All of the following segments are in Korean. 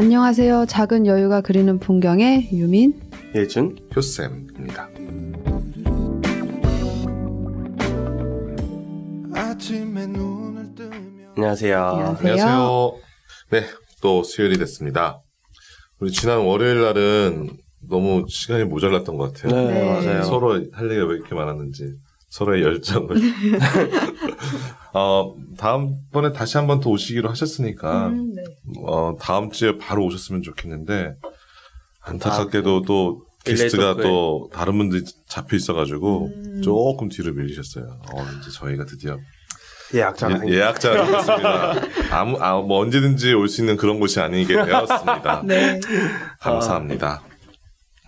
안녕하세요. 작은 여유가 그리는 풍경의 유민, 예준, 효쌤입니다. 안녕하세요. 안녕하세요. 네, 또 수요일이 됐습니다. 우리 지난 월요일 날은 너무 시간이 모자랐던 것 같아요. 네, 네. 맞아요. 서로 할 얘기가 왜 이렇게 많았는지 서로의 열정을. 어, 다음번에 다시 한 번 더 오시기로 하셨으니까 음, 네. 어, 다음 주에 바로 오셨으면 좋겠는데 안타깝게도 또 일레 게스트가. 또 다른 분들이 잡혀 있어가지고 음. 조금 뒤로 밀리셨어요. 어, 이제 저희가 드디어 예약자가 예, 예약자가 되었습니다. 아무, 아, 뭐 언제든지 올 수 있는 그런 곳이 아니게 되었습니다. 네. 감사합니다.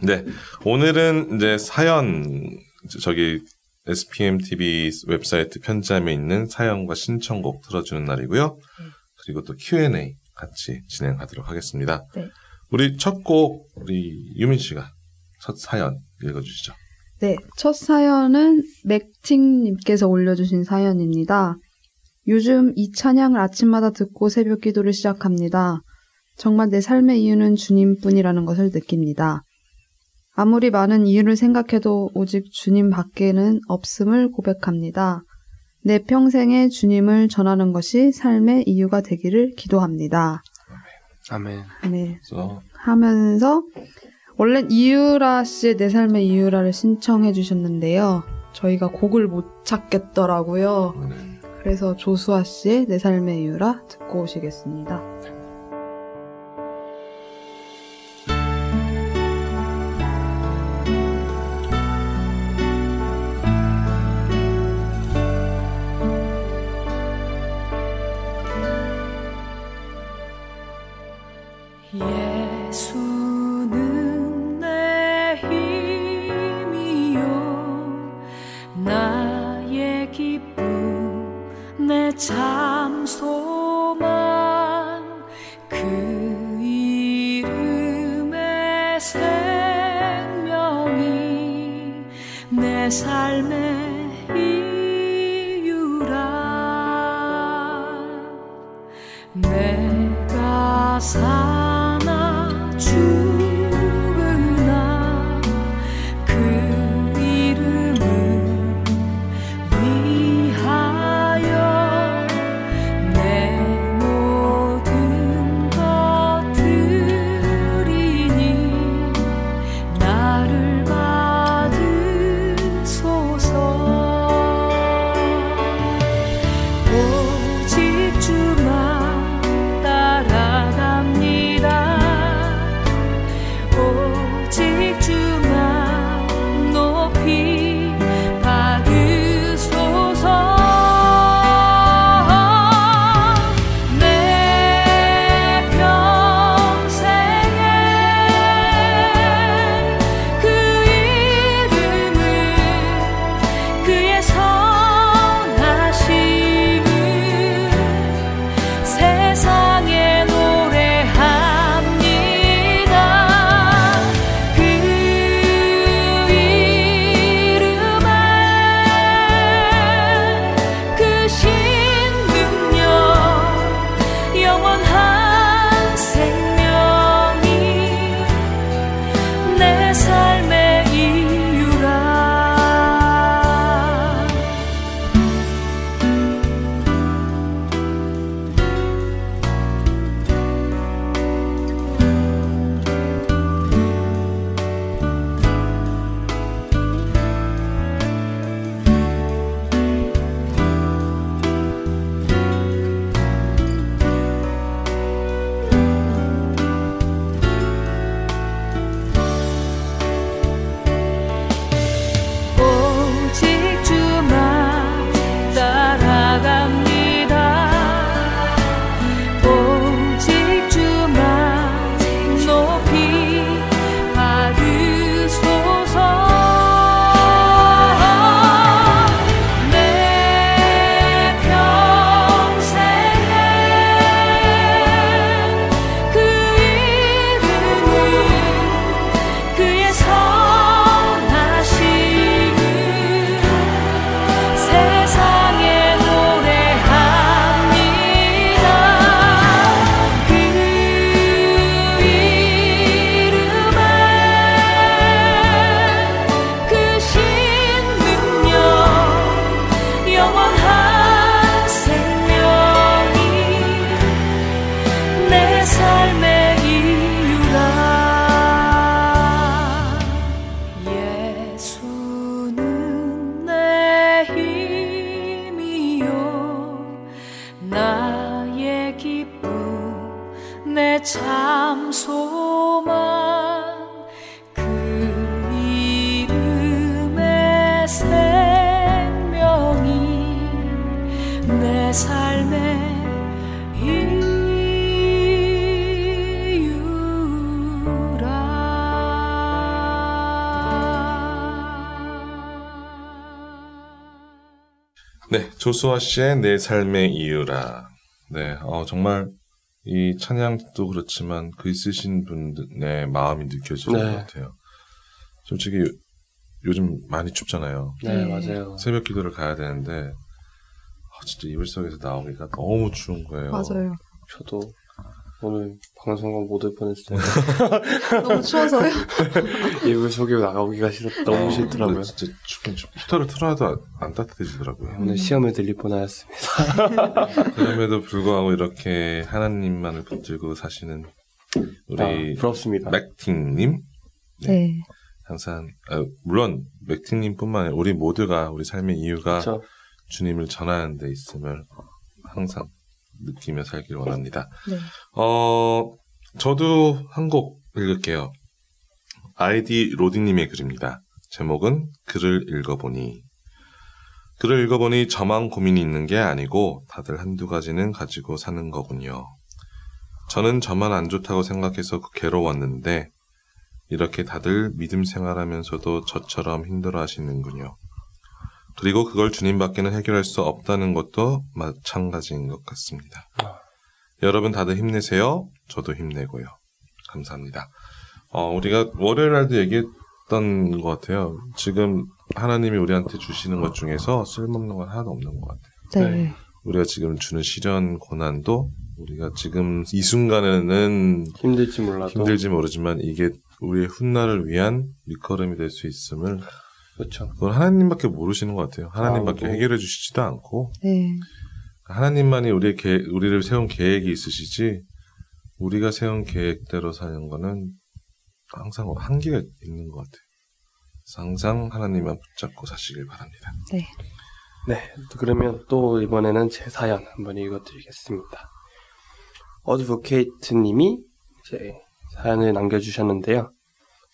네, 오늘은 이제 사연 저기 SPM TV 웹사이트 편지함에 있는 사연과 신청곡 들어주는 날이고요. 그리고 또 Q&A 같이 진행하도록 하겠습니다. 네. 우리 첫 곡 우리 유민 씨가 첫 사연 읽어주시죠. 네, 첫 사연은 맥팅님께서 올려주신 사연입니다. 요즘 이 찬양을 아침마다 듣고 새벽 기도를 시작합니다. 정말 내 삶의 이유는 주님뿐이라는 것을 느낍니다. 아무리 많은 이유를 생각해도 오직 주님 밖에는 없음을 고백합니다. 내 평생에 주님을 전하는 것이 삶의 이유가 되기를 기도합니다. 아멘. 네. 그래서 하면서 원래 이유라 씨의 내 삶의 이유라를 신청해 주셨는데요. 저희가 곡을 못 찾겠더라고요. 네. 그래서 조수아 씨의 내 삶의 이유라 듣고 오시겠습니다. 삶의 네, 조수아 씨의 내 삶의 이유라. 네, 어, 정말 이 찬양도 그렇지만 글 쓰신 분의 마음이 느껴지는 네. 것 같아요. 솔직히 요- 요즘 많이 춥잖아요. 네, 네. 맞아요. 새벽 기도를 가야 되는데 아, 진짜 이불 속에서 나오기가 너무 추운 거예요. 맞아요. 저도 오늘 방송국 못올 뻔했어요. 너무 추워서요. 이불 속에 나가기가 싫어 너무 어, 싫더라고요. 진짜 춥긴 춥. 히터를 틀어도 안, 안 따뜻해지더라고요. 오늘 시험을 들릴 뻔하였습니다. 그럼에도 불구하고 이렇게 하나님만을 붙들고 사시는 우리 아, 부럽습니다. 맥팅님 네. 항상 아, 물론 맥팅님뿐만 아니라 우리 모두가 우리 삶의 이유가 그렇죠. 주님을 전하는 데 있음을 항상 느끼며 살길 원합니다. 네. 어 저도 한 곡 읽을게요. 아이디 로디님의 글입니다. 제목은 글을 읽어보니 글을 읽어보니 저만 고민이 있는 게 아니고 다들 한두 가지는 가지고 사는 거군요. 저는 저만 안 좋다고 생각해서 괴로웠는데 이렇게 다들 믿음 생활하면서도 저처럼 힘들어 하시는군요. 그리고 그걸 주님밖에는 해결할 수 없다는 것도 마찬가지인 것 같습니다. 여러분 다들 힘내세요. 저도 힘내고요. 감사합니다. 어, 우리가 월요일 날도 얘기했던 것 같아요. 지금 하나님이 우리한테 주시는 것 중에서 쓸모없는 건 하나도 없는 것 같아요. 네. 네. 우리가 지금 주는 시련, 고난도 우리가 지금 이 순간에는 힘들지 몰라도 힘들지 모르지만 이게 우리의 훗날을 위한 밑거름이 될 수 있음을 그렇죠. 그건 하나님밖에 모르시는 것 같아요. 하나님밖에 아무도. 해결해 주시지도 않고 네. 하나님만이 우리의 계, 우리를 세운 계획이 있으시지 우리가 세운 계획대로 사는 거는 항상 한계가 있는 것 같아요. 항상 하나님만 붙잡고 사시길 바랍니다. 네. 네, 그러면 또 이번에는 제 사연 한번 읽어드리겠습니다. 어드보케이트님이 이제 사연을 남겨주셨는데요.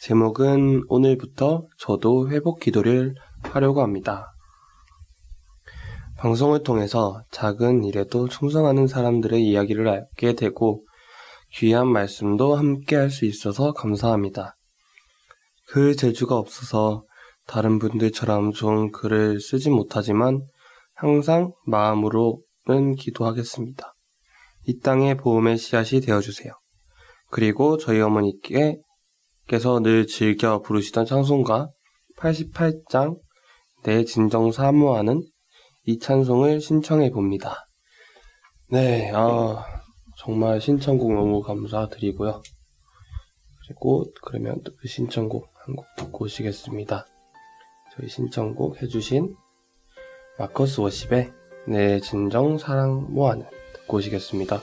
제목은 오늘부터 저도 회복 기도를 하려고 합니다. 방송을 통해서 작은 일에도 충성하는 사람들의 이야기를 알게 되고 귀한 말씀도 함께 할 수 있어서 감사합니다. 글 재주가 없어서 다른 분들처럼 좋은 글을 쓰지 못하지만 항상 마음으로는 기도하겠습니다. 이 땅의 보험의 씨앗이 되어주세요. 그리고 저희 어머니께 서 늘 즐겨 부르시던 찬송가 88장 내 진정 사모하는 이 찬송을 신청해 봅니다. 네, 아, 정말 신청곡 너무 감사드리고요. 그리고 그러면 또 그 신청곡 한 곡 듣고 오시겠습니다. 저희 신청곡 해주신 마커스 워십의 내 진정 사랑 모아는 듣고 오시겠습니다.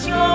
canción.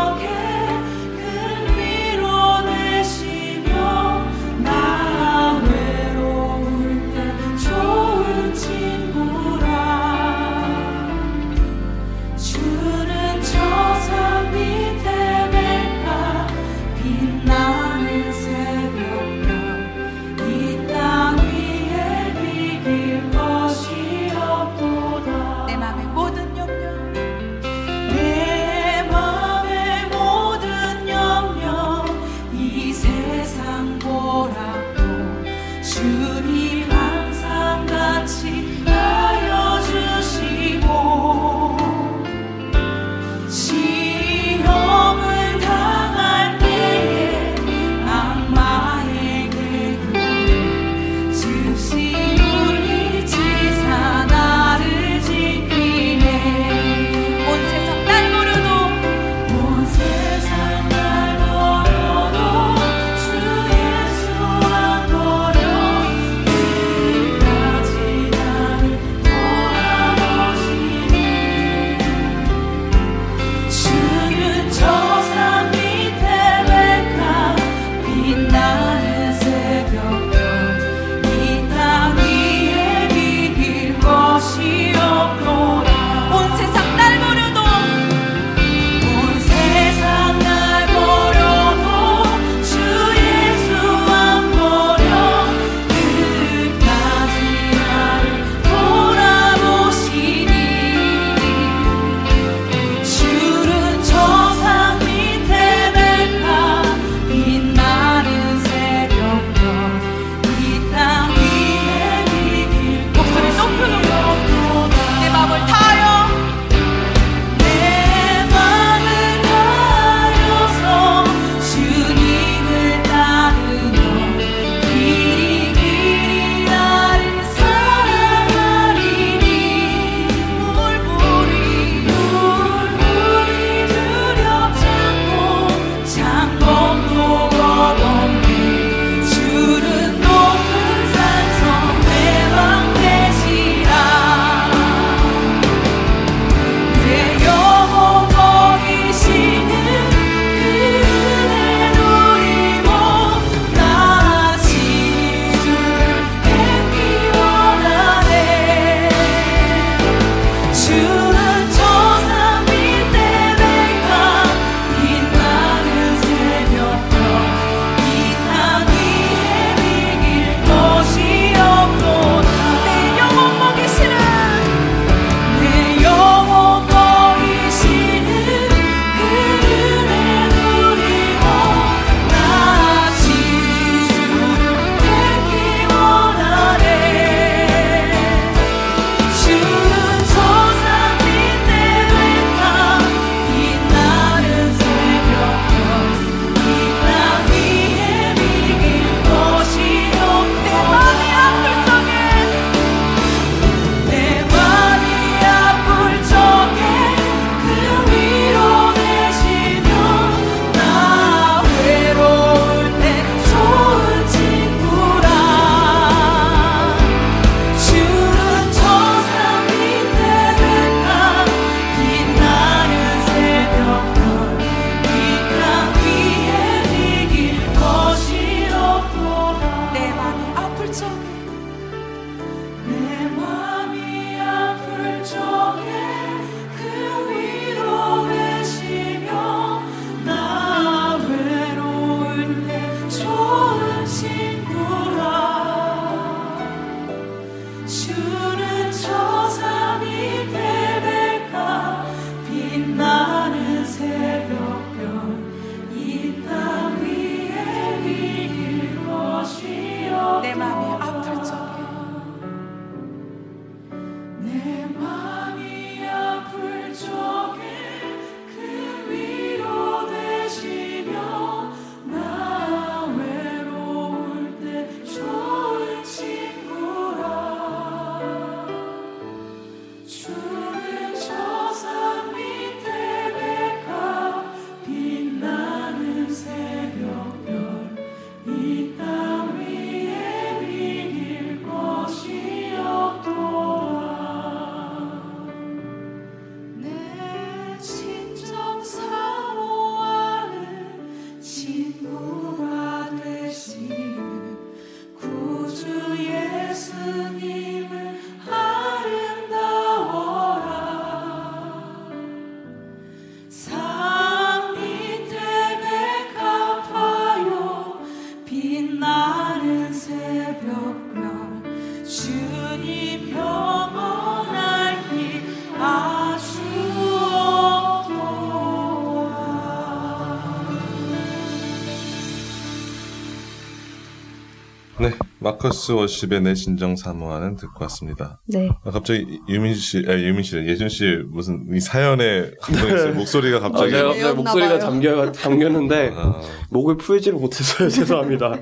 마커스 워십의 내 진정 사모하는 듣고 왔습니다. 네. 아, 갑자기 유민 씨, 아, 유민 씨, 예준 씨 무슨 이 사연에 감동했어요. 목소리가 아, 갑자기. 제가 갑자기 외웠나 목소리가. 잠겨, 잠겼는데, 아, 목을 풀지를 못해서요. 죄송합니다.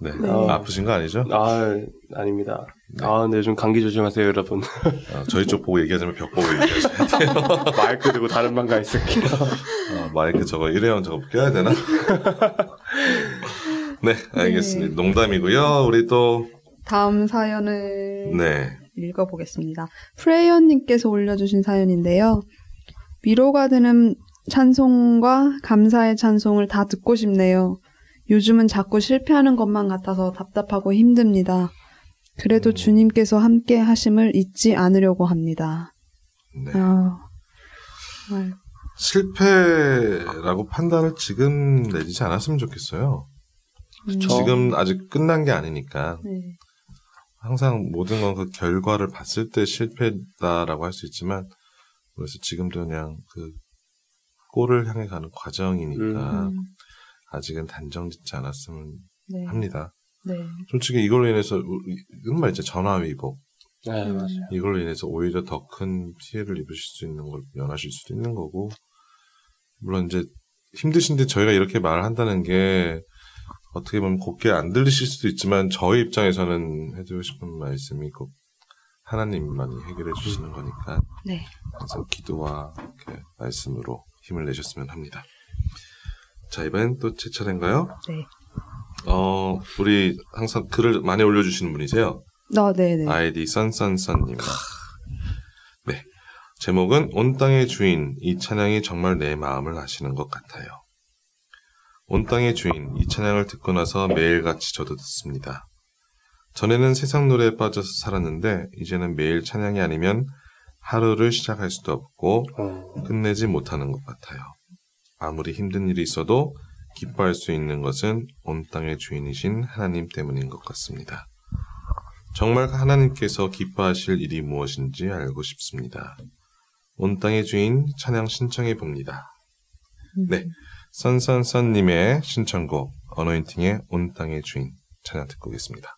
네. 네. 아 프신 거 아니죠? 아, 아닙니다. 아, 네, 좀 감기 조심하세요, 여러분. 아, 저희 쪽 보고 얘기하자면 벽 보고 얘기하셔야 돼요. 마이크 들고 다른 방가 있을게요. 아, 마이크 저거 일회용 저거 껴야 되나? 네, 알겠습니다. 농담이고요. 우리 또 다음 사연을 네. 읽어보겠습니다. 프레이어님께서 올려주신 사연인데요. 위로가 되는 찬송과 감사의 찬송을 다 듣고 싶네요. 요즘은 자꾸 실패하는 것만 같아서 답답하고 힘듭니다. 그래도 음. 주님께서 함께 하심을 잊지 않으려고 합니다. 네. 아, 정말, 실패라고 판단을 지금 내리지 않았으면 좋겠어요. 음, 지금 아직 끝난 게 아니니까 네. 항상 모든 건 그 결과를 봤을 때 실패다라고 할 수 있지만 그래서 지금도 그냥 그 골을 향해 가는 과정이니까 음, 아직은 단정짓지 않았으면 네. 합니다. 네. 솔직히 이걸로 인해서 우리- 이런 말 있죠 전화위복 네, 음. 맞아요. 이걸로 인해서 오히려 더 큰 피해를 입으실 수 있는 걸 면하실 수도 있는 거고 물론 이제 힘드신데 저희가 이렇게 말을 한다는 게 어떻게 보면 곱게 안 들리실 수도 있지만 저희 입장에서는 해드리고 싶은 말씀이 꼭 하나님만이 해결해 주시는 거니까 네. 그래서 기도와 말씀으로 힘을 내셨으면 합니다. 자 이번엔 또 제 차례인가요? 네. 어 우리 항상 글을 많이 올려주시는 분이세요. 아, 네네. 아이디 썬썬썬님. 네. 제목은 온 땅의 주인, 이 찬양이 정말 내 마음을 아시는 것 같아요. 온 땅의 주인, 이 찬양을 듣고 나서 매일같이 저도 듣습니다. 전에는 세상 노래에 빠져서 살았는데, 이제는 매일 찬양이 아니면 하루를 시작할 수도 없고, 어, 끝내지 못하는 것 같아요. 아무리 힘든 일이 있어도 기뻐할 수 있는 것은 온 땅의 주인이신 하나님 때문인 것 같습니다. 정말 하나님께서 기뻐하실 일이 무엇인지 알고 싶습니다. 온 땅의 주인 찬양 신청해 봅니다. 네. 선선선님의 신청곡 어노인팅의 온 땅의 주인 찬양 듣고 오겠습니다.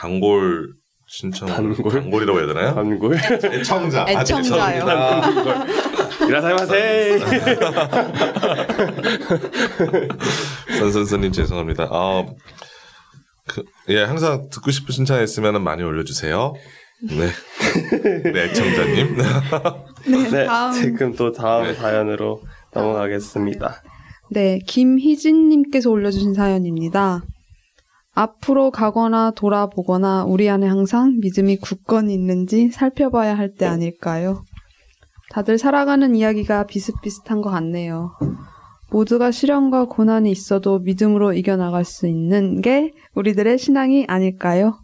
단골 신청 단골? 단골이라고 해야 되나요? 단골. 애청자. 아, 애청자요. 이라사이마세. 선선선님 죄송합니다. 아, 그, 예, 항상 듣고 싶은 신청 있으면 많이 올려주세요. 네. 네, 애청자님. 네, 다음. 지금 또 다음 네. 사연으로 넘어가겠습니다. 네, 김희진님께서 올려주신 사연입니다. 앞으로 가거나 돌아보거나 우리 안에 항상 믿음이 굳건히 있는지 살펴봐야 할 때 아닐까요? 다들 살아가는 이야기가 비슷비슷한 것 같네요. 모두가 시련과 고난이 있어도 믿음으로 이겨나갈 수 있는 게 우리들의 신앙이 아닐까요?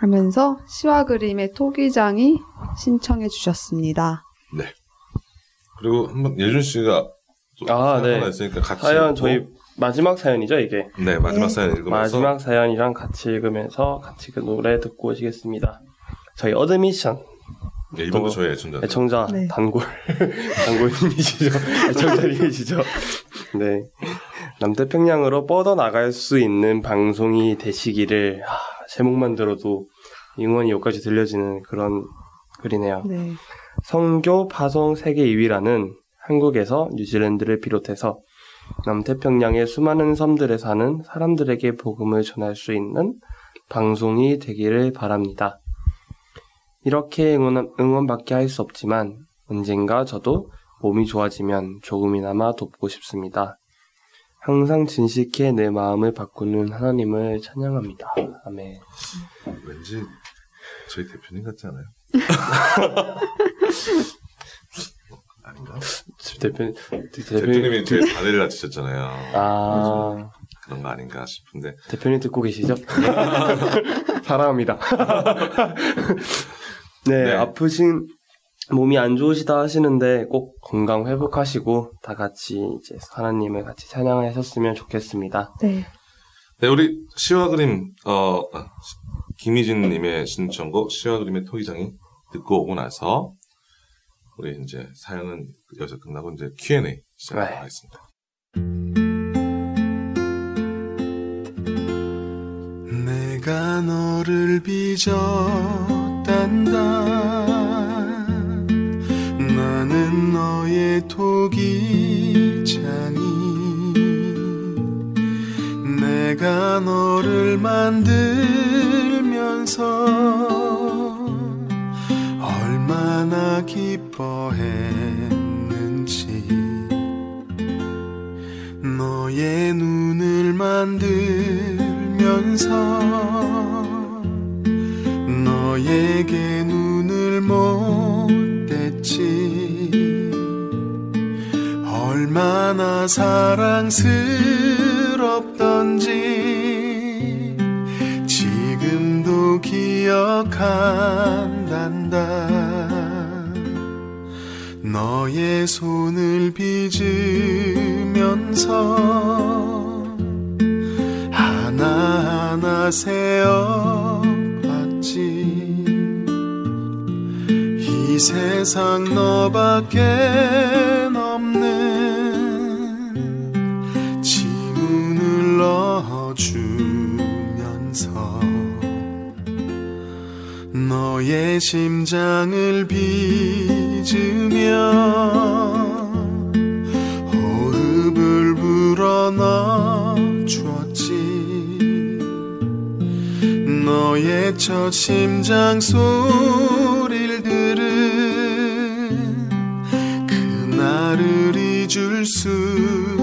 하면서 시와 그림의 토기장이 신청해 주셨습니다. 그리고 한번 예준 씨가 또 아, 네. 하나 있으니까 같이 사연 읽고. 저희 마지막 사연이죠, 이게. 네 마지막 네. 사연 읽으면서 마지막 사연이랑 같이 읽으면서 같이 그 노래 듣고 오시겠습니다. 저희 Admission 네, 이분도 또 저희 애청자 애청자 네. 단골 단골님이시죠 애청자님이시죠 네 남태평양으로 뻗어 나갈 수 있는 방송이 되시기를 하, 제목만 들어도 응원이 여기까지 들려지는 그런 글이네요 네. 성교 파송 세계 2위라는 한국에서 뉴질랜드를 비롯해서 남태평양의 수많은 섬들에 사는 사람들에게 복음을 전할 수 있는 방송이 되기를 바랍니다. 이렇게 응원, 응원받게 할수 없지만 언젠가 저도 몸이 좋아지면 조금이나마 돕고 싶습니다. 항상 진실케 내 마음을 바꾸는 하나님을 찬양합니다. 아멘. 왠지 저희 대표님 같지 않아요? 아닌가? 대표, 대표님이 저희 다리를 다치셨잖아요. 아, 그런 거 아닌가 싶은데 대표님 듣고 계시죠? 사랑합니다. 네, 네. 아프신 몸이 안 좋으시다 하시는데 꼭 건강 회복하시고 다 같이 이제 하나님을 같이 찬양하셨으면 좋겠습니다. 네. 네, 우리 시와 그림, 어, 아, 김희진 님의 신청곡, 시와 그림의 토기장이 듣고 오고 나서, 우리 이제 사연은 여기서 끝나고 이제 Q&A 시작하도록 네. 하겠습니다. 내가 너를 빚었단다 나는 너의 토기장이 내가 너를 만들면서 기뻐했는지. 너의 눈을 만들면서 너에게 눈을 못 댔지. 얼마나 사랑스럽던지. 지금도 기억한단다 너의 손을 빚으면서 하나하나 세어봤지. 이 세상 너밖에 없는 지문을 넣어주 너의 심장을 빚으며 호흡을 불어넣어 주었지. 너의 첫 심장 소리를 들은 그날을 잊을 순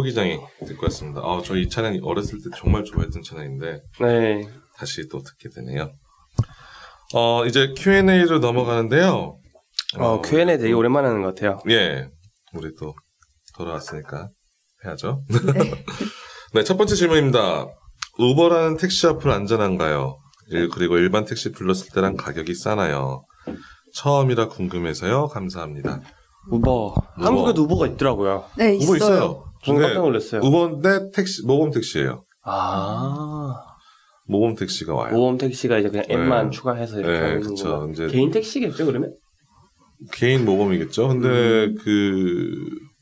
토기장이 듣고 왔습니다. 아, 저 이 찬양 어렸을 때 정말 좋아했던 찬양인데 네. 다시 또 듣게 되네요. 어, 이제 Q&A로 넘어가는데요. 어, Q&A 되게 오랜만에 하는 것 같아요. 예, 우리 또 돌아왔으니까 해야죠. 네, 첫 번째 질문입니다. 우버라는 택시 앞은 안전한가요? 일- 그리고 일반 택시 불렀을 때랑 가격이 싸나요? 처음이라 궁금해서요. 감사합니다. 우버. 한국에도 우버가 있더라고요. 네, 우버 있어요. 있어요. 저는 깜짝 놀랐어요. 우버인데 택시 모범 택시예요. 아. 모범 택시가 와요. 모범 택시가 이제 그냥 앱만 네. 추가해서 이렇게 네, 하는 그쵸. 거구나. 이제- 개인 택시겠죠, 그러면? 개인 모범이겠죠. 근데 음. 그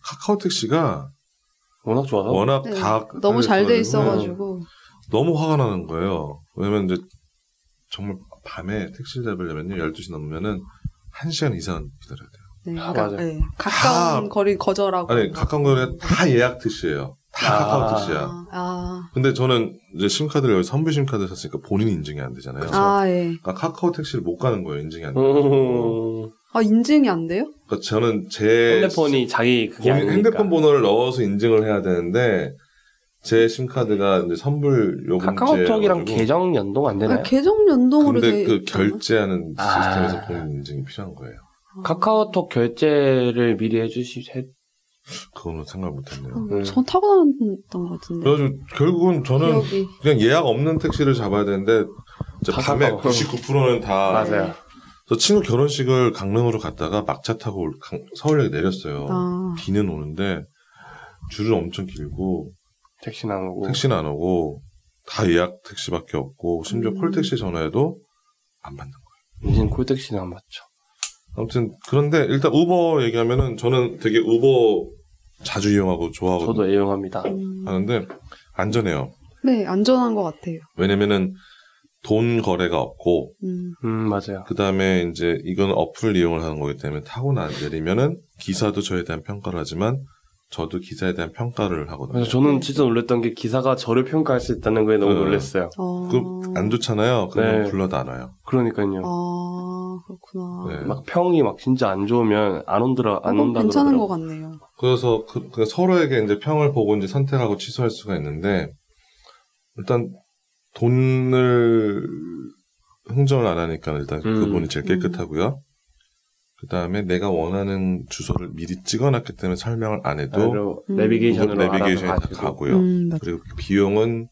카카오 택시가 워낙 좋아서. 워낙 네, 다 너무 잘돼 있어가지고 있어가지고. 너무 화가 나는 거예요. 왜냐면 이제 정말 밤에 택시를 잡으려면요. 12시 넘으면은 1시간 이상 기다려야 돼요. 네, 아, 그러니까, 맞아요. 네, 가까운 다- 거리 거절하고. 아니, 가까운 거는 다 예약 택시예요. 다 아. 카카오 택시야. 아, 아, 근데 저는 이제 심카드를 여기 선불 심카드 샀으니까 본인 인증이 안 되잖아요. 아, 예. 그러니까 카카오 택시를 못 가는 거예요. 인증이 안 돼. 음, 아, 인증이 안 돼요? 그러니까 저는 제 핸드폰이 자기 그게 본인. 핸드폰 번호를 넣어서 인증을 해야 되는데 제 심카드가 이제 선불 요금제 카카오톡이랑 계정 연동 안 되나요? 아, 계정 연동으로 근데 돼 그. 결제하는 아. 시스템에서 본인 인증이 필요한 거예요. 카카오톡 결제를 미리 해주시, 해, 그거는 생각 못했네요. 음, 음. 전 타고 다녔던 것 같은데. 그래가지고 결국은 저는 기억이. 그냥 예약 없는 택시를 잡아야 되는데 이제 다 밤에 카카오. 99%는 다 맞아요. 저 친구 결혼식을 강릉으로 갔다가 막차 타고 서울역에 내렸어요. 아, 비는 오는데 줄은 엄청 길고 택시는 안 오고. 택시는 안 오고 다 예약 택시밖에 없고 심지어 음. 콜택시 전화해도 안 받는 거예요. 이젠 콜택시는 안 맞죠. 아무튼 그런데 일단 우버 얘기하면은 저는 되게 우버 자주 이용하고 좋아하거든요. 저도 애용합니다. 음, 하는데 안전해요. 네, 안전한 것 같아요. 왜냐면은 돈 거래가 없고 음, 음, 맞아요. 그 다음에 이제 이건 어플 이용을 하는 거기 때문에 타고 나 내리면은 기사도 저에 대한 평가를 하지만 저도 기사에 대한 평가를 하거든요. 그래서 저는 진짜 놀랐던 게 기사가 저를 평가할 수 있다는 거에 너무 네. 놀랐어요. 어, 그안 좋잖아요. 그러면 네. 불러도 안 와요. 그러니까요. 아, 그렇구나. 네. 막 평이 막 진짜 안 좋으면 안 온더라, 안 어, 온다 괜찮은 그러더라고요. 것 같네요. 그래서 그, 그 서로에게 이제 평을 보고 이제 선택하고 취소할 수가 있는데 일단 돈을 흥정을 안 하니까 일단 음. 그분이 제일 깨끗하고요. 그 다음에 내가 원하는 주소를 미리 찍어놨기 때문에 설명을 안 해도 그리고 음. 내비게이션으로 내비게이션이 다. 가고요. 음, 맞- 그리고 비용은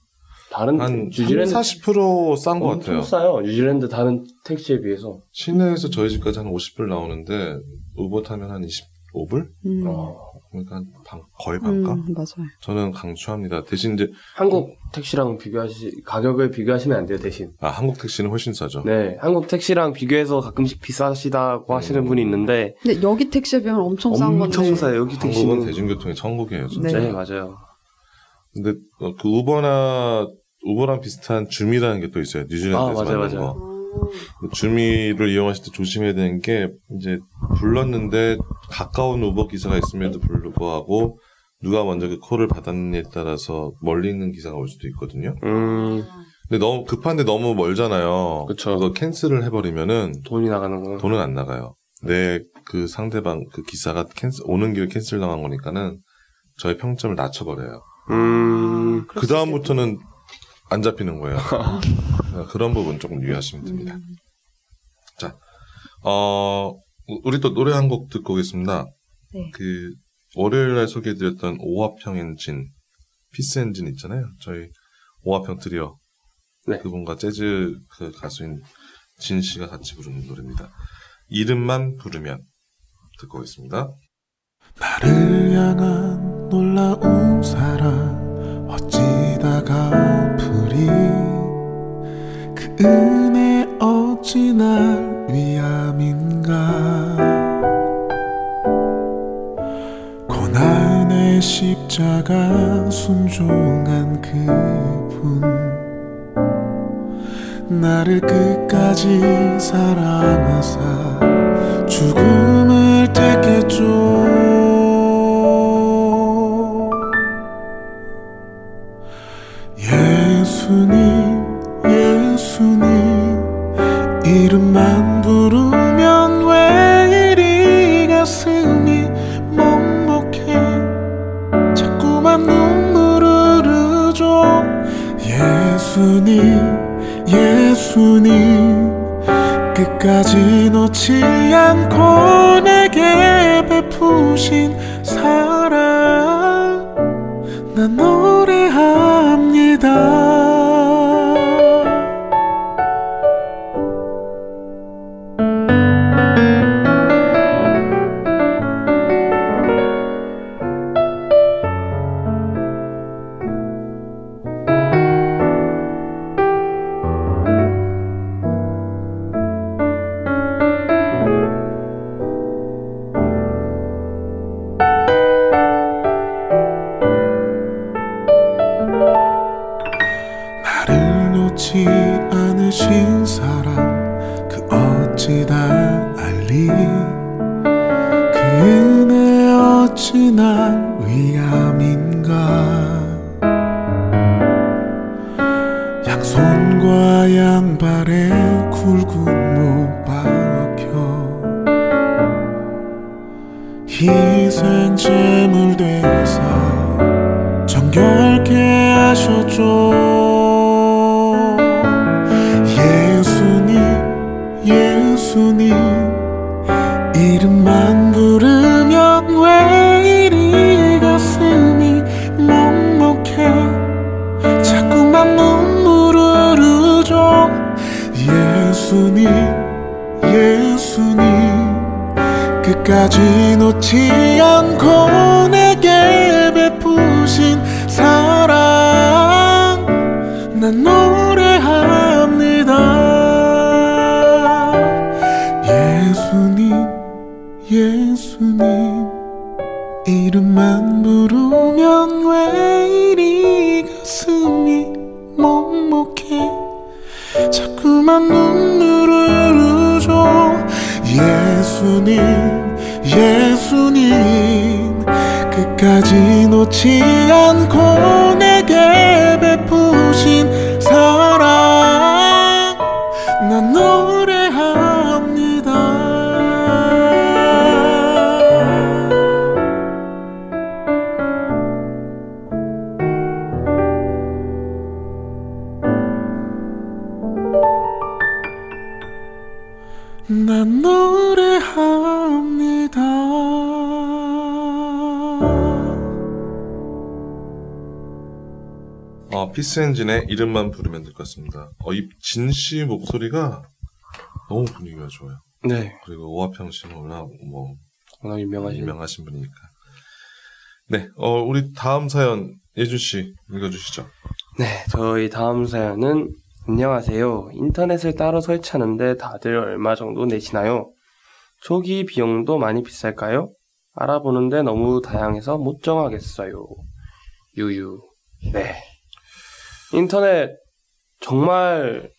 다른 한 뉴질랜드 30, 40%싼 것 같아요. 싸요. 뉴질랜드 다른 택시에 비해서. 시내에서 저희 집까지 한 50불 나오는데 우버 타면 한 25불? 음, 어, 그러니까 한 반- 거의 반가? 음, 맞아요. 저는 강추합니다. 대신 이제 한국 택시랑 비교하시 가격을 비교하시면 안 돼요 대신. 아 한국 택시는 훨씬 싸죠. 네, 한국 택시랑 비교해서 가끔씩 비싸시다고 하시는 음. 분이 있는데 근데 여기 택시에 비하면 엄청 싼 건데. 엄청 싸요. 여기 한국은 택시는. 대중교통의 천국이에요. 진짜. 네. 네, 맞아요. 근데 어, 그 Uber나 Uber랑 비슷한 Zoomy라는 게 또 있어요. 뉴질랜드에서 아, 맞아요, 만든 맞아요. 거. Zoomy를 이용하실 때 조심해야 되는 게 이제 불렀는데 가까운 우버 기사가 있음에도 불구하고 누가 먼저 그 콜을 받았느냐에 따라서 멀리 있는 기사가 올 수도 있거든요. 음, 근데 너무 급한데 너무 멀잖아요. 그쵸. 그거 cancel을 해버리면은 돈이 나가는구나. 돈은 안 나가요. 내 그 상대방 그 기사가 cancel 오는 길에 cancel 당한 거니까는 저의 평점을 낮춰버려요. 음, 그 다음부터는 안 잡히는 거예요. 그런 부분 조금 유의하시면 됩니다. 음. 자, 어, 우리 또 노래 한 곡 듣고 오겠습니다. 네. 그, 월요일 날 소개해드렸던 오화평 and 진, Peace and 진 있잖아요. 저희 오화평 트리오. 네. 그분과 재즈 그 가수인 진 씨가 같이 부르는 노래입니다. 이름만 부르면 듣고 오겠습니다. 나를 향한 놀라운 사랑 어찌다가 풀이 그 은혜 어찌 날 위함인가? 고난의 십자가 순종한 그분. 나를 끝까지 사랑하사 죽음을 택했죠 끝까지 놓지 않고 내게 베푸신 사랑. 난노 인가 양손과 양발에 굵은 못 박혀 희생 제물 되사. 정결케 하셨죠 끝까지 놓지 않고 내게 베푸신 사랑. 난 끝까지 놓지 않고 내게 Peace and 진의 이름만 부르면 될 것 같습니다. 어, 이 진 씨 목소리가 너무 분위기가 좋아요. 네. 그리고 오화평 씨는 워낙 뭐 워낙 유명하신. 유명하신 분이니까. 네, 어, 우리 다음 사연 예준 씨 읽어주시죠. 네, 저희 다음 사연은 안녕하세요. 인터넷을 따로 설치하는데 다들 얼마 정도 내시나요? 초기 비용도 많이 비쌀까요? 알아보는데 너무 다양해서 못 정하겠어요. 유유. 네. 인터넷 정말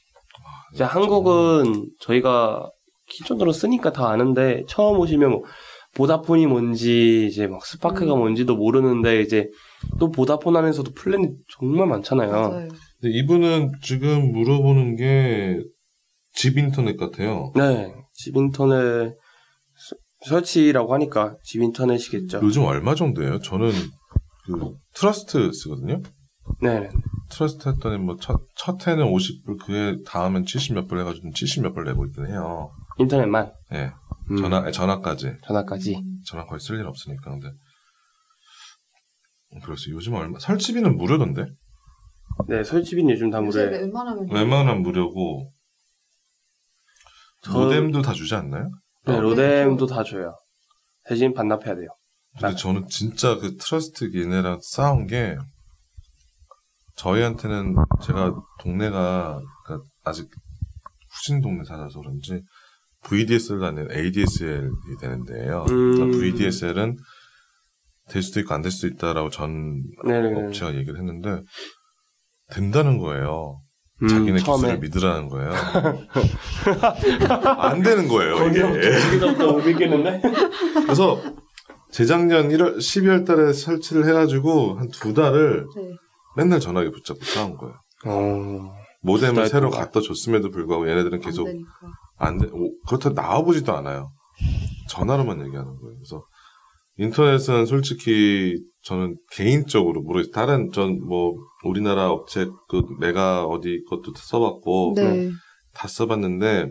이제 한국은 저희가 기존으로 쓰니까 다 아는데 처음 오시면 뭐 보다폰이 뭔지 이제 막 스파크가 음. 뭔지도 모르는데 이제 또 보다폰 안에서도 플랜이 정말 많잖아요. 맞아요. 근데 이분은 지금 물어보는 게 집 인터넷 같아요. 네, 집 인터넷 서- 설치라고 하니까 집 인터넷이겠죠. 요즘 얼마 정도예요? 저는 그 Trust 쓰거든요. 네, Trust 했더니 뭐 첫, 첫 해는 50불, 그해 다음엔 70몇 불 해가지고 70몇 불 내고 있긴 해요. 인터넷만 예. 음, 전화, 아니, 전화까지. 전화까지. 전화 거의 쓸 일 없으니까. 근데. 그래서 요즘 얼마, 설치비는 무료던데? 네, 설치비는 요즘 다 무료예요. 웬만하면 웬만하면 무료고, 저- 모뎀도 다 주지 않나요? 네, 아, 모뎀도 다 줘요. 대신 반납해야 돼요. 근데 저는 진짜 그 Trust 얘네랑 싸운 게 저희한테는 제가 동네가 그러니까 아직 후진 동네 살아서 그런지 VDSL도 아닌 ADSL이 되는데요. 음. VDSL은 될 수도 있고 안 될 수도 있다라고 전 네네네. 업체가 얘기를 했는데 된다는 거예요. 음, 자기네 처음에 기술을 믿으라는 거예요. 안 되는 거예요. 이게. 거기서부터 못 믿겠는데? 그래서 재작년 1월 12월 달에 설치를 해가지고 한 두 달을 네. 맨날 전화기 붙잡고 싸운 거예요. 어, 모뎀을 달 새로 동안. 갖다 줬음에도 불구하고 얘네들은 계속 안. 안. 오, 그렇다고 나와보지도 않아요. 전화로만 얘기하는 거예요. 그래서 인터넷은 솔직히 저는 개인적으로 모르겠어요. 다른 전 뭐 우리나라 업체 그 메가 어디 것도 써봤고 네. 다 써봤는데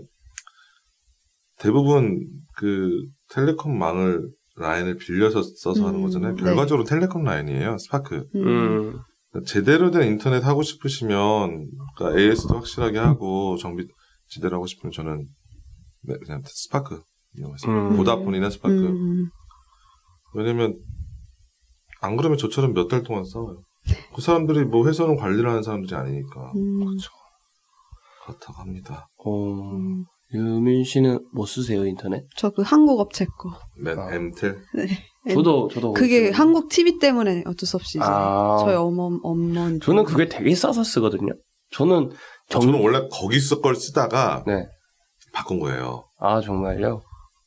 대부분 그 Telecom 망을 라인을 빌려서 써서 하는 음, 거잖아요. 네. 결과적으로 Telecom 라인이에요. 스파크. 음. 음, 제대로 된 인터넷 하고 싶으시면 그러니까 AS도 확실하게 하고 정비 제대로 하고 싶으면 저는 네, 그냥 스파크 이용하세요. 음. Vodafone이나 Spark. 음. 왜냐면 안 그러면 저처럼 몇 달 동안 싸워요. 그 사람들이 뭐 회사는 관리를 하는 사람들이 아니니까 음. 그렇다고 합니다. 어, 음. 유민 씨는 뭐 쓰세요, 인터넷? 저 그 한국 업체 거. 맨 아. 엠텔 저도, 저도. 그게 쓰고. 한국 TV 때문에 어쩔 수 없이 이제 아. 저희 어머 어머니. 저는 그게 되게 싸서 쓰거든요. 저는 정, 저는 원래 거기서 걸 쓰다가 네. 바꾼 거예요. 아, 정말요?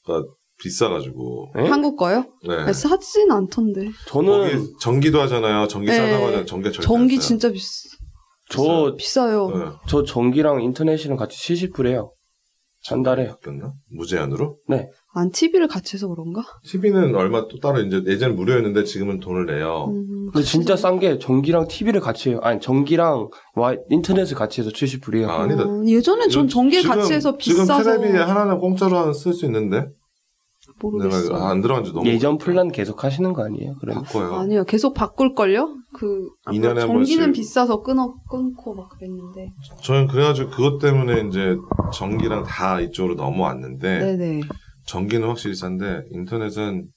그러니까 비싸가지고. 네? 한국 거요? 네. 네, 싸진 않던데. 저는, 거기 전기도 하잖아요. 전기 네. 싸다고 하잖아요. 전기가 절대 전기. 진짜 비싸. 저, 비싸요. 네. 저 전기랑 인터넷이랑 같이 70불이에요. 한 달에. 바뀌었나? 무제한으로? 안 TV를 같이 해서 그런가? TV는 얼마 또 따로 이제 예전 무료였는데 지금은 돈을 내요. 음, 근데 진짜 싼 게 전기랑 TV를 같이 해요. 아니, 전기랑 와, 인터넷을 같이 해서 70불이에요. 아, 아니다. 어, 예전엔 전 지금- 같이 해서 지금 비싸서 테레비 하나는 공짜로 쓸 수 있는데 모르겠어. 내가 안 들어간 지 너무 예전. 플랜 계속 하시는 거 아니에요? 그럼. 바꿔요. 아니요, 계속 바꿀 걸요? 그, 아까 2년에 한 전기는 번씩. 비싸서 끊어, 끊고 막 그랬는데. 저는 그래가지고 그것 때문에 이제 전기랑 다 이쪽으로 넘어왔는데 네네. 전기는 확실히 싼데 인터넷은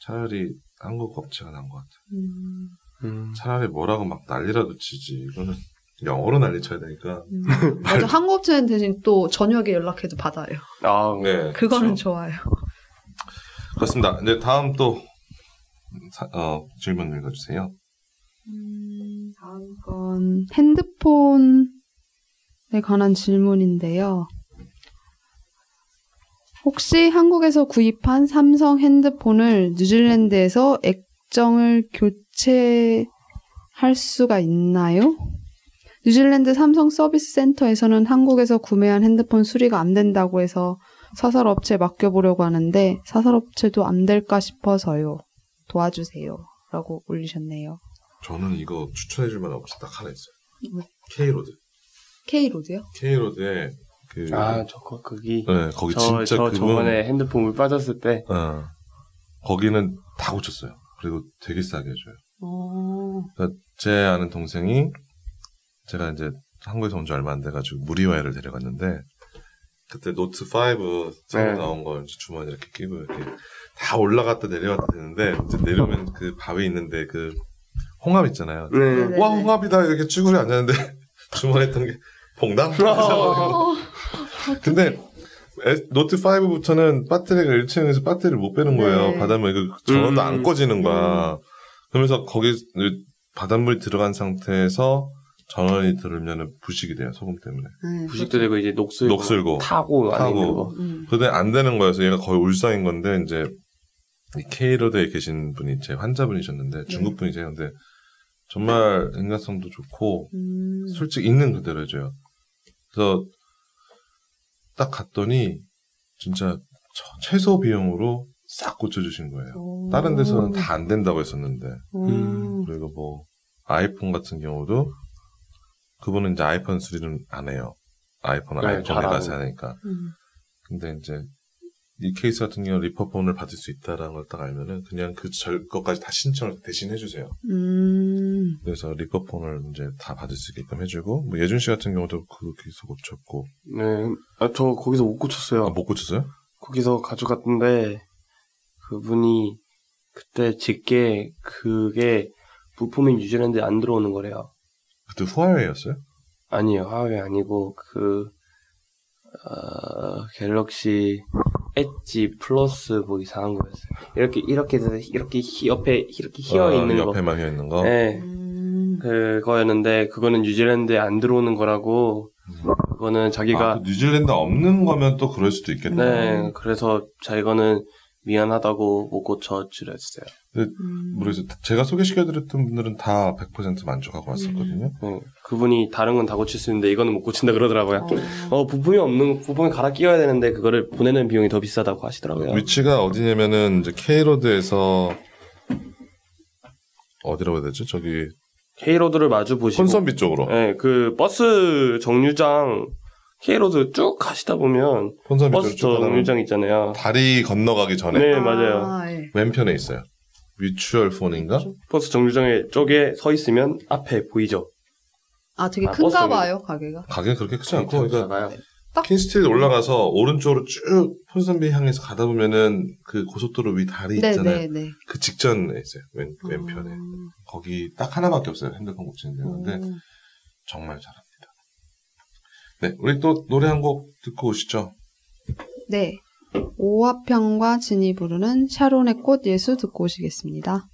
차라리 한국 업체가 나은 것 같아요. 음, 음. 차라리 뭐라고 막 난리라도 치지. 이거는 영어로 난리 쳐야 되니까. 음. 맞아, 한국 업체는 대신 또 저녁에 연락해도 받아요. 아, 네. 그거는 그렇죠. 좋아요. 그렇습니다. 이제 다음 또 사- 어, 질문 읽어주세요. 음, 다음 건 핸드폰에 관한 질문인데요. 혹시 한국에서 구입한 삼성 핸드폰을 뉴질랜드에서 액정을 교체할 수가 있나요? 뉴질랜드 삼성 서비스 센터에서는 한국에서 구매한 핸드폰 수리가 안 된다고 해서 사설업체에 맡겨보려고 하는데 사설업체도 안 될까 싶어서요. 도와주세요. 라고 올리셨네요. 저는 이거 추천해줄 만한 업체 딱 하나 있어요. 뭐? K로드. K로드요? K Road에 그 아, 저 거, 거기. 네, 거기 저, 진짜 저 그분 저번에 핸드폰 물 빠졌을 때. 어, 거기는 다 고쳤어요. 그리고 되게 싸게 해줘요. 어, 제 아는 동생이 제가 이제 한국에서 온 지 얼마 안 돼가지고 Muriwai를 데려갔는데 그때 노트 5 새로 네. 나온 거 이제 주머니 이렇게 끼고 이렇게 다 올라갔다 내려갔다 되는데 이제 내려오면 그 바위 있는데 그 홍합 있잖아요. 네. 와 홍합이다 이렇게 쭈그려 앉았는데 주머니 있던 게 퐁당? 어, 근데 노트 5부터는 배터리가 1층에서 배터리를 못 빼는 거예요. 네. 바닷물 그 전원도 음. 안 꺼지는 거야. 그러면서 거기 바닷물이 들어간 상태에서 전원이 들으면 부식이 돼요 소금 때문에. 네, 부식도 되고 이제 녹슬고, 녹슬고, 타고 타고. 음. 근데 안 되는 거여서 얘가 거의 울상인 건데 이제 이 K로드에 계신 분이 제 환자분이셨는데 중국 분이세요. 근데 정말 인간성도 좋고 음. 솔직히 있는 그대로 해줘요. 그래서 딱 갔더니 진짜 처- 최소 비용으로 싹 고쳐주신 거예요. 오. 다른 데서는 다 안 된다고 했었는데 음. 그리고 뭐 아이폰 같은 경우도 그분은 이제 아이폰 수리는 안 해요. 아이폰은 네, 아이폰에. 가서 하니까. 음. 근데 이제 이 케이스 같은 경우 리퍼폰을 받을 수 있다라는 걸 딱 알면은 그냥 그 절 것까지 다 신청을 대신 해주세요. 음. 그래서 리퍼폰을 이제 다 받을 수 있게끔 해주고 뭐 예준 씨 같은 경우도 거기서 고쳤고 네, 아, 저 거기서 못 고쳤어요. 아, 못 고쳤어요? 거기서 가져갔는데 그분이 그때 제게 그게 부품이 뉴질랜드에 안 들어오는 거래요. 그때 후아웨이였어요? 아니요, 하웨이 아니고 그 어, 갤럭시 엣지 플러스 뭐 이상한 거였어요. 이렇게 이렇게 이렇게 히- 옆에 이렇게 휘어 아, 있는 거. 옆에만 휘어 있는 거. 네, 음. 그거였는데 그거는 뉴질랜드에 안 들어오는 거라고. 그거는 자기가 아, 그 뉴질랜드 없는 거면 또 그럴 수도 있겠네. 네, 그래서 자기가는 미안하다고 못 고쳐 주랬어요. 음. 모르겠어요. 제가 소개시켜드렸던 분들은 다 100% 만족하고 왔었거든요. 네, 그분이 다른 건 다 고칠 수 있는데 이거는 못 고친다 그러더라고요. 어. 어, 부품이 없는, 부품을 갈아 끼워야 되는데 그거를 보내는 비용이 더 비싸다고 하시더라고요. 위치가 어디냐면은 이제 K로드에서 어디라고 해야 되죠? 저기 K Road를 마주 보시고. Ponsonby 쪽으로. 네, 그 버스 정류장 K Road 쭉 가시다 보면 Ponsonby 버스 쪽으로 쭉 정류장 있잖아요. 다리 건너가기 전에 네, 맞아요. 아, 예. 왼편에 있어요. Mutual Phone인가? 버스 정류장에 쪽에 서 있으면 앞에 보이죠? 아, 되게 아, 큰가 버스 봐요, 가게가. 가게는 그렇게 크지 않고 그러니까 작아요. Queen Street 올라가서 오른쪽으로 쭉 Ponsonby 향해서 가다 보면은 그 고속도로 위 다리 네, 있잖아요. 네, 네. 그 직전에 있어요. 왼, 왼편에. 거기 딱 하나밖에 없어요. 핸드폰 고치는 데가. 근데 음. 정말 잘합니다. 네, 우리 또 노래 한 곡 듣고 오시죠. 네. 오화평과 진이 부르는 샤론의 꽃 예수 듣고 오시겠습니다.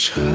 샤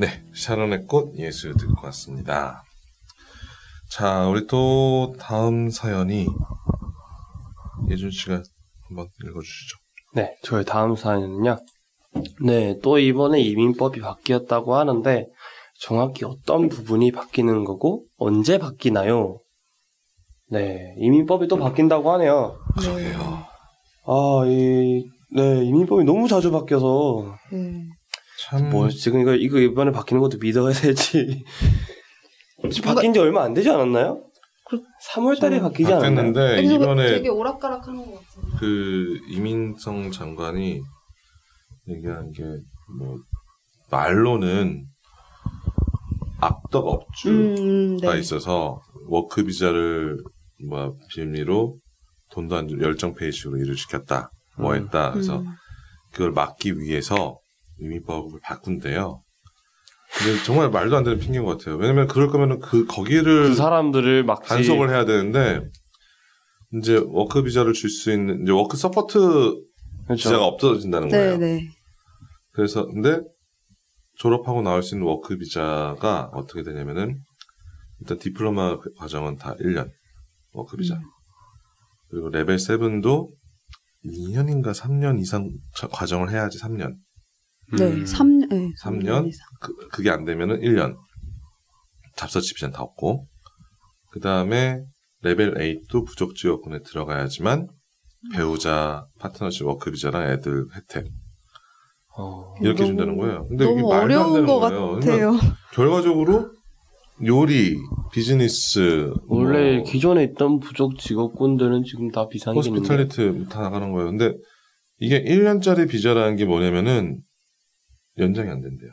네, 샤론의 꽃 예수 듣고 왔습니다. 자, 우리 또 다음 사연이 예준 씨가 한번 읽어주시죠. 네, 저의 다음 사연은요. 네, 또 이번에 이민법이 바뀌었다고 하는데 정확히 어떤 부분이 바뀌는 거고 언제 바뀌나요? 네, 이민법이 또 바뀐다고 하네요. 그러게요. 아, 이, 네, 이민법이 너무 자주 바뀌어서 네. 참 뭐 지금 이거 이거 이번에 바뀌는 것도 믿어야 되지. 지금 바뀐 지 얼마 안 되지 않았나요? 그- 3월달에 바뀌지 않았나요? 바뀌었는데 이번에 되게 오락가락하는 것 같아요. 그 이민성 장관이 얘기한 게 뭐 말로는 악덕 업주가 음, 네. 있어서 work 비자를 뭐 비밀로 돈도 안 주고 열정 페이식으로 일을 시켰다 뭐 음. 했다 그래서 음. 그걸 막기 위해서 이민법을 바꾼대요. 근데 정말 말도 안 되는 핑계인 것 같아요. 왜냐면 그럴 거면은 그 거기를 그 사람들을 막지. 단속을 해야 되는데 이제 work 비자를 줄 수 있는 이제 work support 그렇죠. 비자가 없어진다는 네, 거예요. 네. 그래서 근데 졸업하고 나올 수 있는 work 비자가 어떻게 되냐면은 일단 diploma 과정은 다 1년 work 비자. 음. 그리고 레벨 7도 2년인가 3년 이상 차- 과정을 해야지 3년. 네, 음. 3, 네, 삼 3년 년? 이상. 그, 그게 안 되면은 1년. job search 비자는 다 없고. 그 다음에 레벨 8도 부족 직업군에 들어가야지만 배우자 파트너십 work 비자랑 애들 혜택 어. 이렇게 너무- 준다는 거예요. 근데 너무 이게 말도 안 어려운 되는 것 거예요. 그러니까 같아요. 결과적으로 요리, 비즈니스, 원래 뭐 기존에 있던 부족 직업군들은 지금 다 비상이겠는데. 호스피탈리티 다 나가는 거예요. 근데 이게 1년짜리 비자라는 게 뭐냐면은 연장이 안 된대요.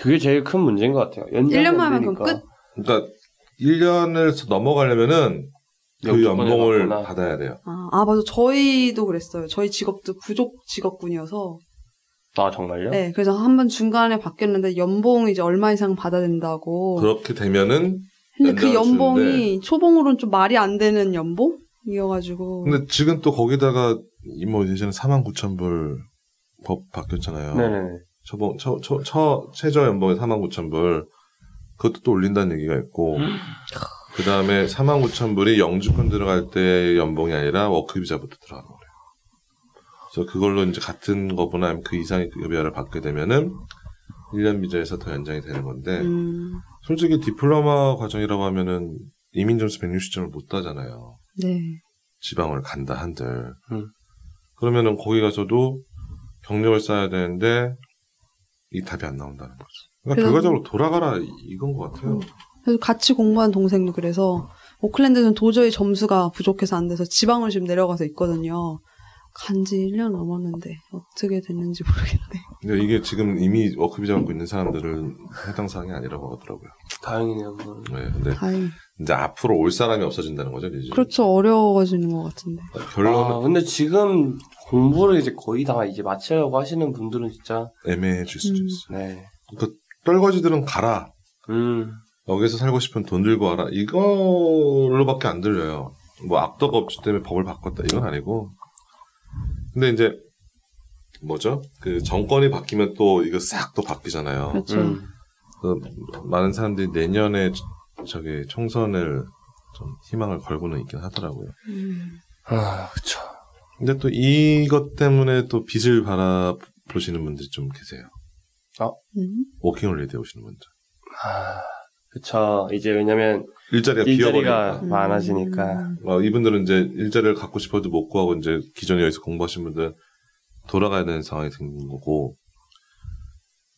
그게 제일 큰 문제인 것 같아요. 연장이 1년만 안 하면 되니까. 그럼 끝? 그러니까 1년을 넘어가려면은 그 연봉을 받거나. 받아야 돼요. 아, 아, 맞아. 저희도 그랬어요. 저희 직업도 부족 직업군이어서. 아 정말요? 네, 그래서 한 번 중간에 바뀌었는데 연봉 이제 얼마 이상 받아야 된다고. 그렇게 되면은 근데 그 연장을 연봉이 주는데. 초봉으로는 좀 말이 안 되는 연봉이어가지고. 근데 지금 또 거기다가 이뭐 예전에 4만 9천 불로 바뀌었잖아요. 네네 처, 처, 처 최저 연봉이 4만 9천 불 그것도 또 올린다는 얘기가 있고 그 다음에 4만 9천 불이 영주권 들어갈 때 연봉이 아니라 work 비자부터 들어가는 거예요. 그래서 그걸로 이제 같은 거보다 아니면 그 이상의 급여를 받게 되면은 1년 비자에서 더 연장이 되는 건데 음, 솔직히 디플로마 과정이라고 하면은 이민 점수 160점을 못 따잖아요. 네. 지방을 간다 한들. 음. 그러면은 거기 가서도 경력을 쌓아야 되는데 이 답이 안 나온다는 거죠. 그러니까 결과적으로 돌아가라 이- 이건 것 같아요. 그래서 같이 공부한 동생도 그래서 오클랜드는 도저히 점수가 부족해서 안 돼서 지방을 지금 내려가서 있거든요. 간지 1년 넘었는데 어떻게 됐는지 모르겠네. 근데 이게 지금 이미 워크비자 갖고 있는 사람들은 해당 사항이 아니라고 하더라고요. 다행이네요. 그건. 네, 근데 다행. 이제 앞으로 올 사람이 없어진다는 거죠, 이제. 그렇죠. 어려워지는 것 같은데. 결론은 아, 근데 지금 공부를 이제 거의 다 이제 마치려고 하시는 분들은 진짜 애매해질 수도 음. 있어. 네. 그러니까 떨거지들은 가라. 음. 여기서 살고 싶으면 돈 들고 와라. 이걸로밖에 안 들려요. 뭐 악덕 업체 때문에 법을 바꿨다 이건 아니고. 근데 이제 뭐죠? 그 정권이 바뀌면 또 이거 싹 또 바뀌잖아요. 그렇죠. 음. 그 많은 사람들이 내년에 저기 총선을 좀 희망을 걸고는 있긴 하더라고요. 음. 아, 그쵸. 근데 또 이것 때문에 또 빛을 바라보시는 분들이 좀 계세요. 음. 워킹홀리데이 오시는 분들. 아, 그쵸. 이제 왜냐면 일자리가 일자리가 비어버리니까. 많아지니까. 음. 어, 이분들은 이제 일자리를 갖고 싶어도 못 구하고 이제 기존에 여기서 공부하신 분들 돌아가야 되는 상황이 생긴 거고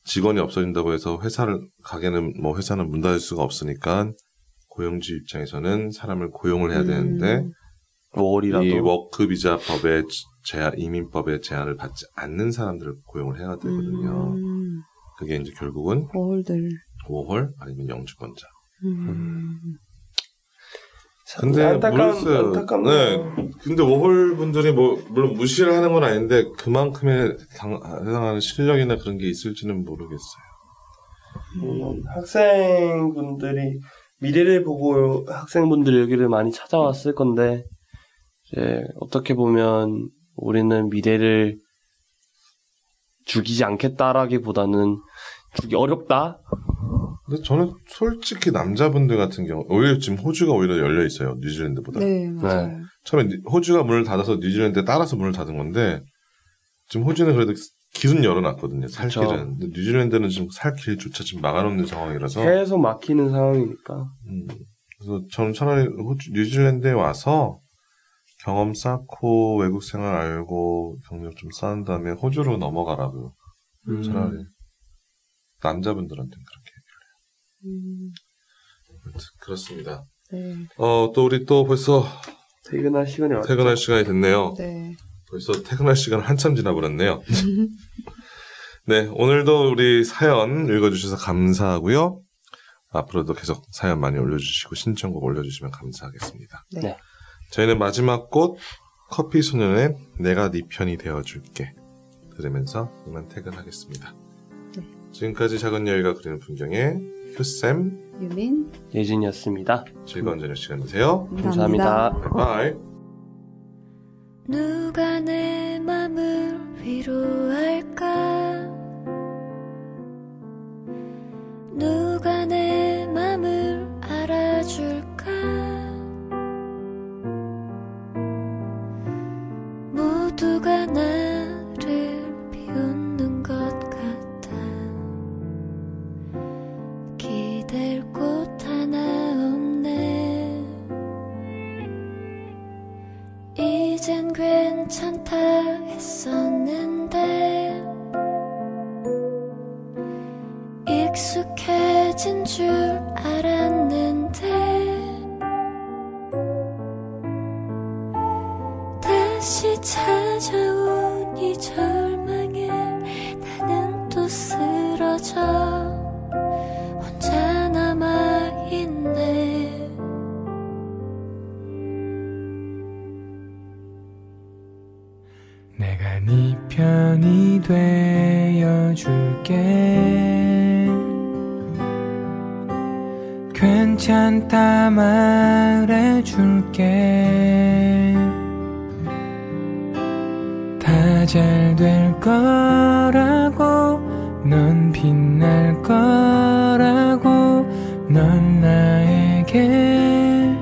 직원이 없어진다고 해서 회사를 가게는 뭐 회사는 문 닫을 수가 없으니까 고용주 입장에서는 사람을 고용을 해야 되는데 음. 워홀이라도. 이 work 비자 법의 제한 이민법의 제한을 받지 않는 사람들을 고용을 해야 되거든요. 음. 그게 이제 결국은 월들. 5월 아니면 영주권자. 음. 근데 안타까운. 안타깝네요. 네. 근데 워홀 분들이 뭐 물론 무시를 하는 건 아닌데 그만큼의 당- 해당하는 실력이나 그런 게 있을지는 모르겠어요. 음, 학생분들이 미래를 보고 학생분들이 여기를 많이 찾아왔을 건데 이제 어떻게 보면 우리는 미래를 죽이지 않겠다라기보다는 죽이 어렵다. 근데 저는 솔직히 남자분들 같은 경우 오히려 지금 호주가 오히려 열려 있어요 뉴질랜드보다. 네, 맞아요. 처음에 니- 호주가 문을 닫아서 뉴질랜드에 따라서 문을 닫은 건데 지금 호주는 그래도 길은 열어놨거든요. 살 그쵸. 길은. 근데 뉴질랜드는 지금 살 길조차 지금 막아놓는 상황이라서. 계속 막히는 상황이니까. 음, 그래서 저는 차라리 호주, 뉴질랜드에 와서 경험 쌓고 외국 생활 알고 경력 좀 쌓은 다음에 호주로 넘어가라고 음. 차라리 남자분들한테는 그렇게 음. 아무튼 그렇습니다. 네. 어또 우리 또 벌써 퇴근할 시간이 왔죠. 퇴근할 시간이 됐네요. 네. 벌써 퇴근할 시간 한참 지나버렸네요. 네 오늘도 우리 사연 읽어주셔서 감사하고요. 앞으로도 계속 사연 많이 올려주시고 신청곡 올려주시면 감사하겠습니다. 네. 네. 저희는 마지막 곡 커피 소년의 내가 네 편이 되어줄게 들으면서 이만 퇴근하겠습니다. 네. 지금까지 작은 여유가 그리는 풍경의 휴쌤 유민. 예진이었습니다. 즐거운 저녁 시간 되세요. 감사합니다. 바이바이. 누가 내 맘을 위로할까? 누가 내 괜찮다 했었는데 익숙해진 줄 알았는데 다시 찾아온 이절 편이 되어줄게. 괜찮다 말해줄게. 다 잘 될 거라고 넌 빛날 거라고 넌 나에게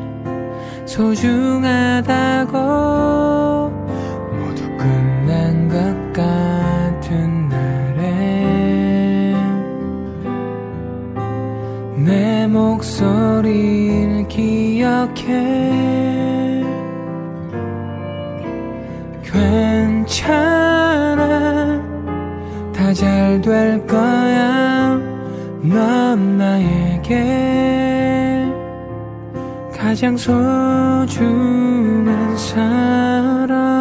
소중하다고 목소리를 기억해. 괜찮아. 다 잘 될 거야. 넌 나에게 가장 소중한 사람